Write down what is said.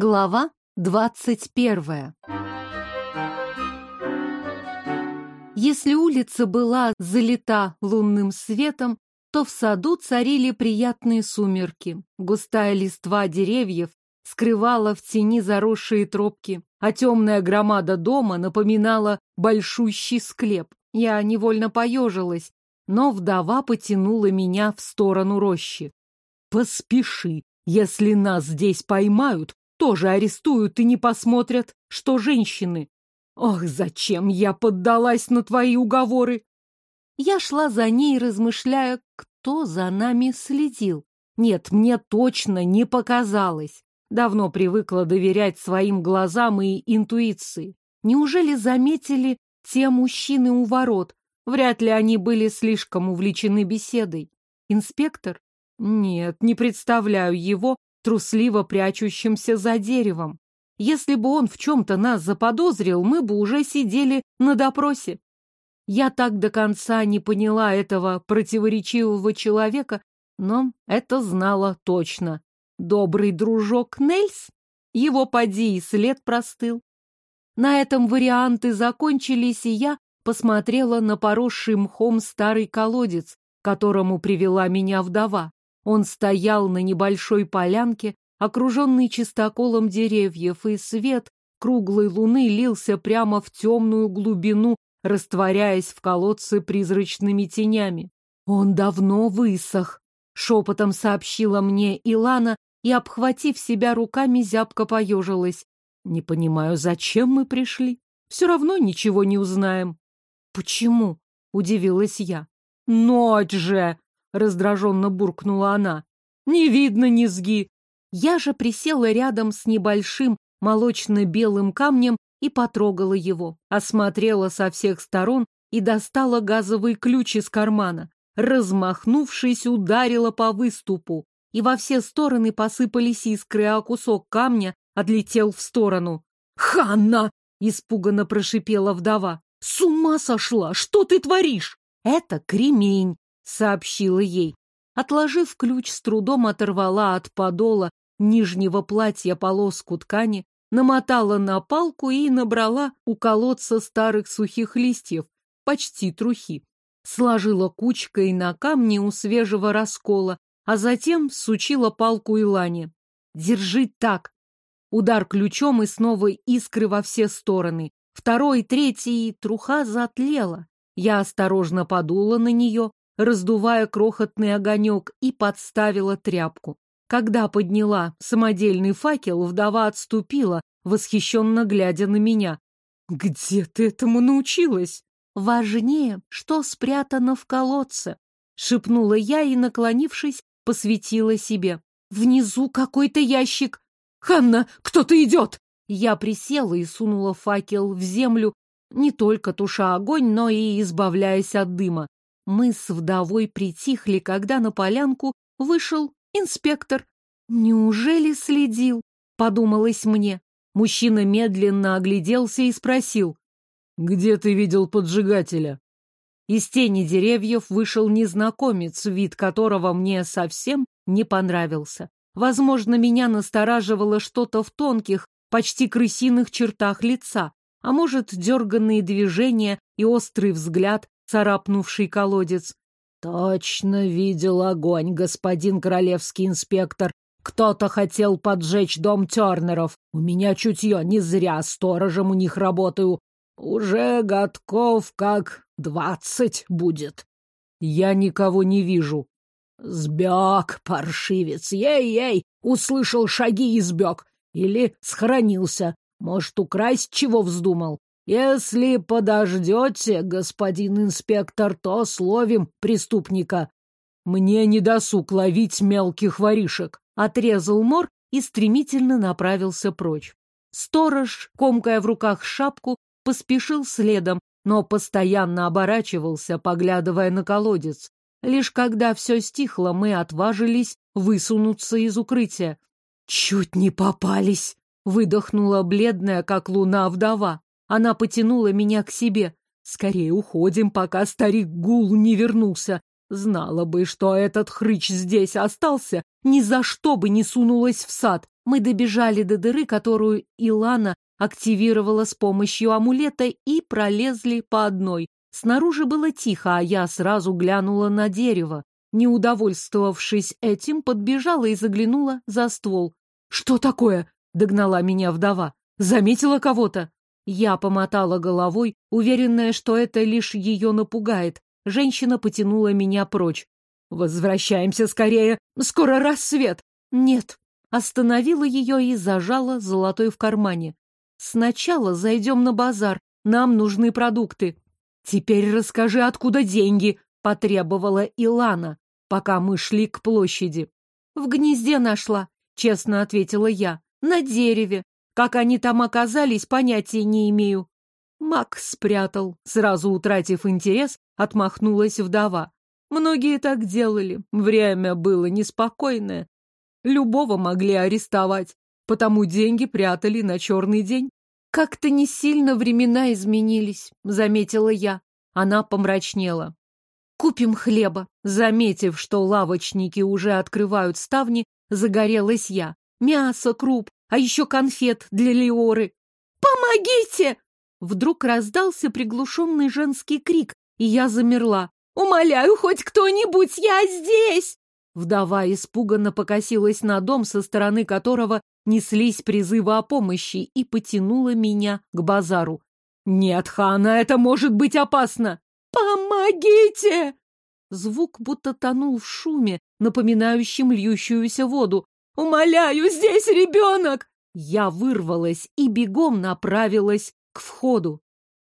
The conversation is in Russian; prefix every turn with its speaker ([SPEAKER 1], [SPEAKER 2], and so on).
[SPEAKER 1] Глава двадцать первая Если улица была залита лунным светом, то в саду царили приятные сумерки. Густая листва деревьев скрывала в тени заросшие тропки, а темная громада дома напоминала большущий склеп. Я невольно поежилась, но вдова потянула меня в сторону рощи. «Поспеши, если нас здесь поймают, тоже арестуют и не посмотрят, что женщины. Ох, зачем я поддалась на твои уговоры? Я шла за ней, размышляя, кто за нами следил. Нет, мне точно не показалось. Давно привыкла доверять своим глазам и интуиции. Неужели заметили те мужчины у ворот? Вряд ли они были слишком увлечены беседой. Инспектор? Нет, не представляю его трусливо прячущимся за деревом. Если бы он в чем-то нас заподозрил, мы бы уже сидели на допросе. Я так до конца не поняла этого противоречивого человека, но это знала точно. Добрый дружок Нельс? Его поди и след простыл. На этом варианты закончились, и я посмотрела на поросший мхом старый колодец, к которому привела меня вдова. Он стоял на небольшой полянке, окруженный чистоколом деревьев, и свет круглой луны лился прямо в темную глубину, растворяясь в колодце призрачными тенями. «Он давно высох», — шепотом сообщила мне Илана и, обхватив себя руками, зябко поежилась. «Не понимаю, зачем мы пришли? Все равно ничего не узнаем». «Почему?» — удивилась я. «Ночь же!» Раздраженно буркнула она. Не видно низги. Я же присела рядом с небольшим молочно-белым камнем и потрогала его, осмотрела со всех сторон и достала газовый ключ из кармана. Размахнувшись, ударила по выступу, и во все стороны посыпались искры, а кусок камня отлетел в сторону. «Ханна!» — испуганно прошипела вдова. «С ума сошла! Что ты творишь?» «Это кремень!» Сообщила ей. Отложив ключ, с трудом оторвала от подола нижнего платья полоску ткани, намотала на палку и набрала у колодца старых сухих листьев, почти трухи. Сложила кучкой на камне у свежего раскола, а затем сучила палку Илане. «Держи так!» Удар ключом и снова искры во все стороны. Второй, третий, труха затлела. Я осторожно подула на нее, раздувая крохотный огонек, и подставила тряпку. Когда подняла самодельный факел, вдова отступила, восхищенно глядя на меня. «Где ты этому научилась?» «Важнее, что спрятано в колодце», — шепнула я и, наклонившись, посветила себе. «Внизу какой-то ящик!» «Ханна, кто-то идет!» Я присела и сунула факел в землю, не только туша огонь, но и избавляясь от дыма. Мы с вдовой притихли, когда на полянку вышел инспектор. Неужели следил? Подумалось мне. Мужчина медленно огляделся и спросил. «Где ты видел поджигателя?» Из тени деревьев вышел незнакомец, вид которого мне совсем не понравился. Возможно, меня настораживало что-то в тонких, почти крысиных чертах лица, а может, дерганные движения и острый взгляд, царапнувший колодец. «Точно видел огонь, господин королевский инспектор. Кто-то хотел поджечь дом Тернеров. У меня чутье, не зря сторожем у них работаю. Уже годков как двадцать будет. Я никого не вижу. Сбег, паршивец, ей-ей, услышал шаги и сбег. Или схоронился. Может, украсть чего вздумал? Если подождете, господин инспектор, то словим преступника. Мне не досуг ловить мелких воришек. Отрезал Мор и стремительно направился прочь. Сторож, комкая в руках шапку, поспешил следом, но постоянно оборачивался, поглядывая на колодец. Лишь когда все стихло, мы отважились высунуться из укрытия. «Чуть не попались!» — выдохнула бледная, как луна, вдова. Она потянула меня к себе. Скорее уходим, пока старик Гул не вернулся. Знала бы, что этот хрыч здесь остался, ни за что бы не сунулась в сад. Мы добежали до дыры, которую Илана активировала с помощью амулета и пролезли по одной. Снаружи было тихо, а я сразу глянула на дерево. Не удовольствовавшись этим, подбежала и заглянула за ствол. «Что такое?» — догнала меня вдова. «Заметила кого-то?» Я помотала головой, уверенная, что это лишь ее напугает. Женщина потянула меня прочь. «Возвращаемся скорее! Скоро рассвет!» «Нет!» Остановила ее и зажала золотой в кармане. «Сначала зайдем на базар. Нам нужны продукты». «Теперь расскажи, откуда деньги?» — потребовала Илана, пока мы шли к площади. «В гнезде нашла», — честно ответила я. «На дереве. Как они там оказались, понятия не имею. Макс спрятал. Сразу утратив интерес, отмахнулась вдова. Многие так делали. Время было неспокойное. Любого могли арестовать, потому деньги прятали на черный день. Как-то не сильно времена изменились, заметила я. Она помрачнела. Купим хлеба. Заметив, что лавочники уже открывают ставни, загорелась я. Мясо, круп, а еще конфет для Леоры. «Помогите!» Вдруг раздался приглушенный женский крик, и я замерла. «Умоляю, хоть кто-нибудь, я здесь!» Вдова испуганно покосилась на дом, со стороны которого неслись призывы о помощи, и потянула меня к базару. «Нет, Хана, это может быть опасно!» «Помогите!» Звук будто тонул в шуме, напоминающем льющуюся воду. «Умоляю, здесь ребенок!» Я вырвалась и бегом направилась к входу.